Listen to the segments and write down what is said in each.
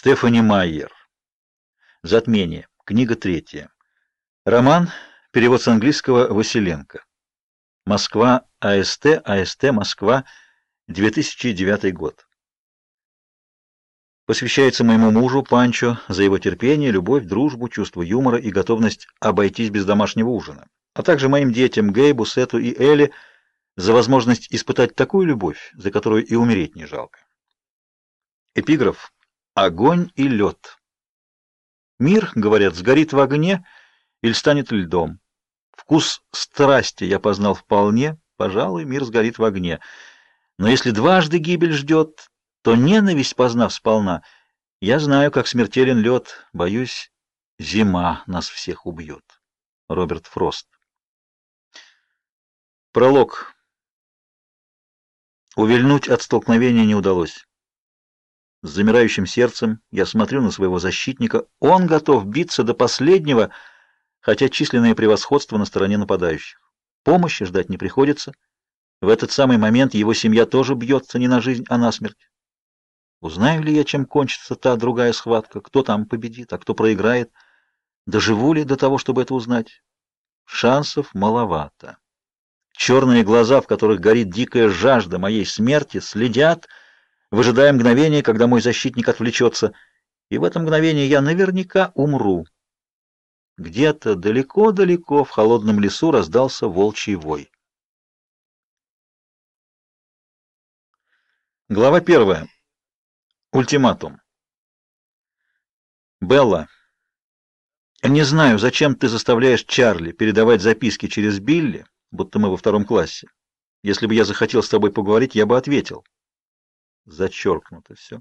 Стефани Майер. Затмение. Книга третья. Роман. Перевод с английского Василенко. Москва. АСТ. АСТ. Москва. 2009 год. Посвящается моему мужу Панчо за его терпение, любовь, дружбу, чувство юмора и готовность обойтись без домашнего ужина, а также моим детям Гейбу, Сету и Элли за возможность испытать такую любовь, за которую и умереть не жалко. Эпиграф. Огонь и лед. Мир, говорят, сгорит в огне или станет льдом. Вкус страсти я познал вполне, пожалуй, мир сгорит в огне. Но если дважды гибель ждет, то ненависть, познав сполна, я знаю, как смертелен лед, боюсь, зима нас всех убьет. Роберт Фрост. Пролог. Увильнуть от столкновения не удалось. С замирающим сердцем я смотрю на своего защитника. Он готов биться до последнего, хотя численное превосходство на стороне нападающих. Помощи ждать не приходится. В этот самый момент его семья тоже бьется не на жизнь, а на смерть. Узнаю ли я, чем кончится та другая схватка, кто там победит, а кто проиграет? Доживу ли до того, чтобы это узнать? Шансов маловато. Черные глаза, в которых горит дикая жажда моей смерти, следят, выжидая мгновение, когда мой защитник отвлечется, и в это мгновение я наверняка умру. Где-то далеко-далеко в холодном лесу раздался волчий вой. Глава первая. Ультиматум. Белла, не знаю, зачем ты заставляешь Чарли передавать записки через Билли, будто мы во втором классе. Если бы я захотел с тобой поговорить, я бы ответил. Зачеркнуто все.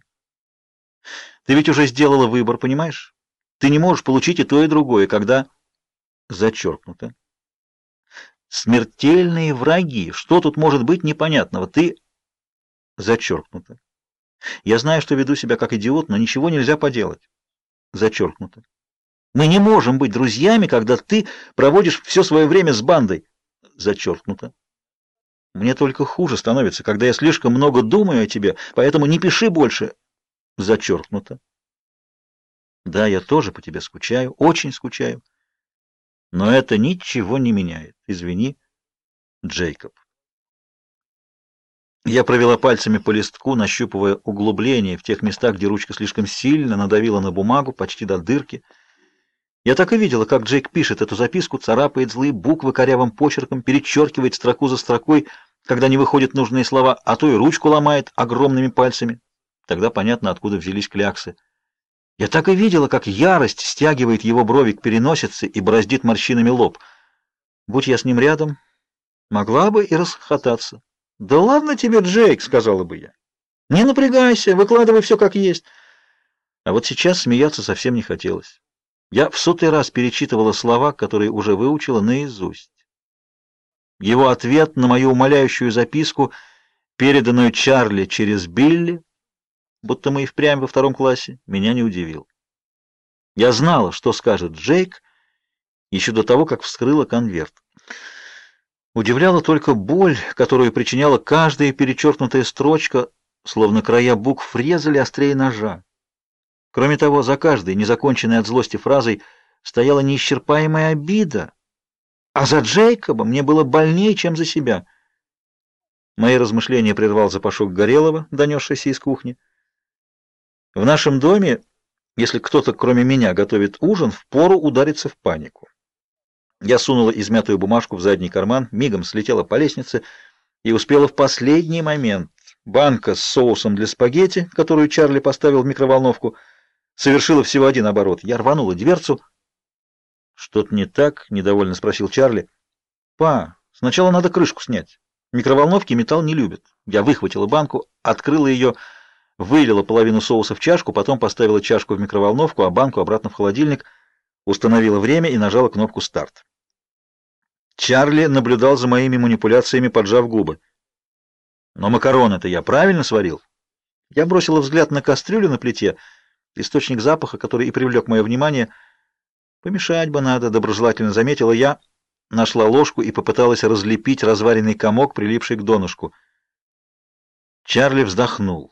Ты ведь уже сделала выбор, понимаешь? Ты не можешь получить и то, и другое, когда... Зачеркнуто. Смертельные враги. Что тут может быть непонятного? Ты... Зачеркнуто. Я знаю, что веду себя как идиот, но ничего нельзя поделать. Зачеркнуто. Мы не можем быть друзьями, когда ты проводишь все свое время с бандой. Зачеркнуто. Мне только хуже становится, когда я слишком много думаю о тебе, поэтому не пиши больше. Зачеркнуто. Да, я тоже по тебе скучаю, очень скучаю. Но это ничего не меняет. Извини, Джейкоб. Я провела пальцами по листку, нащупывая углубления в тех местах, где ручка слишком сильно надавила на бумагу, почти до дырки. Я так и видела, как Джейк пишет эту записку, царапает злые буквы корявым почерком, перечеркивает строку за строкой, когда не выходят нужные слова, а то и ручку ломает огромными пальцами. Тогда понятно, откуда взялись кляксы. Я так и видела, как ярость стягивает его брови к переносице и бороздит морщинами лоб. Будь я с ним рядом, могла бы и расхохотаться. «Да ладно тебе, Джейк», — сказала бы я. «Не напрягайся, выкладывай все как есть». А вот сейчас смеяться совсем не хотелось. Я в сотый раз перечитывала слова, которые уже выучила наизусть. Его ответ на мою умоляющую записку, переданную Чарли через Билли, будто мы и впрямь во втором классе, меня не удивил. Я знала, что скажет Джейк, еще до того, как вскрыла конверт. Удивляла только боль, которую причиняла каждая перечеркнутая строчка, словно края букв резали острее ножа. Кроме того, за каждой незаконченной от злости фразой стояла неисчерпаемая обида, а за Джейкоба мне было больнее, чем за себя. Мои размышления прервал запашок Горелого, донесшийся из кухни. В нашем доме, если кто-то, кроме меня, готовит ужин, впору удариться в панику. Я сунула измятую бумажку в задний карман, мигом слетела по лестнице и успела в последний момент. Банка с соусом для спагетти, которую Чарли поставил в микроволновку, совершила всего один оборот. Я рванула дверцу. «Что-то не так?» — недовольно спросил Чарли. «Па, сначала надо крышку снять. Микроволновки металл не любят». Я выхватила банку, открыла ее, вылила половину соуса в чашку, потом поставила чашку в микроволновку, а банку обратно в холодильник, установила время и нажала кнопку «Старт». Чарли наблюдал за моими манипуляциями, поджав губы. Но макароны-то я правильно сварил? Я бросила взгляд на кастрюлю на плите, источник запаха, который и привлек мое внимание. Помешать бы надо, доброжелательно заметила я, нашла ложку и попыталась разлепить разваренный комок, прилипший к донышку. Чарли вздохнул.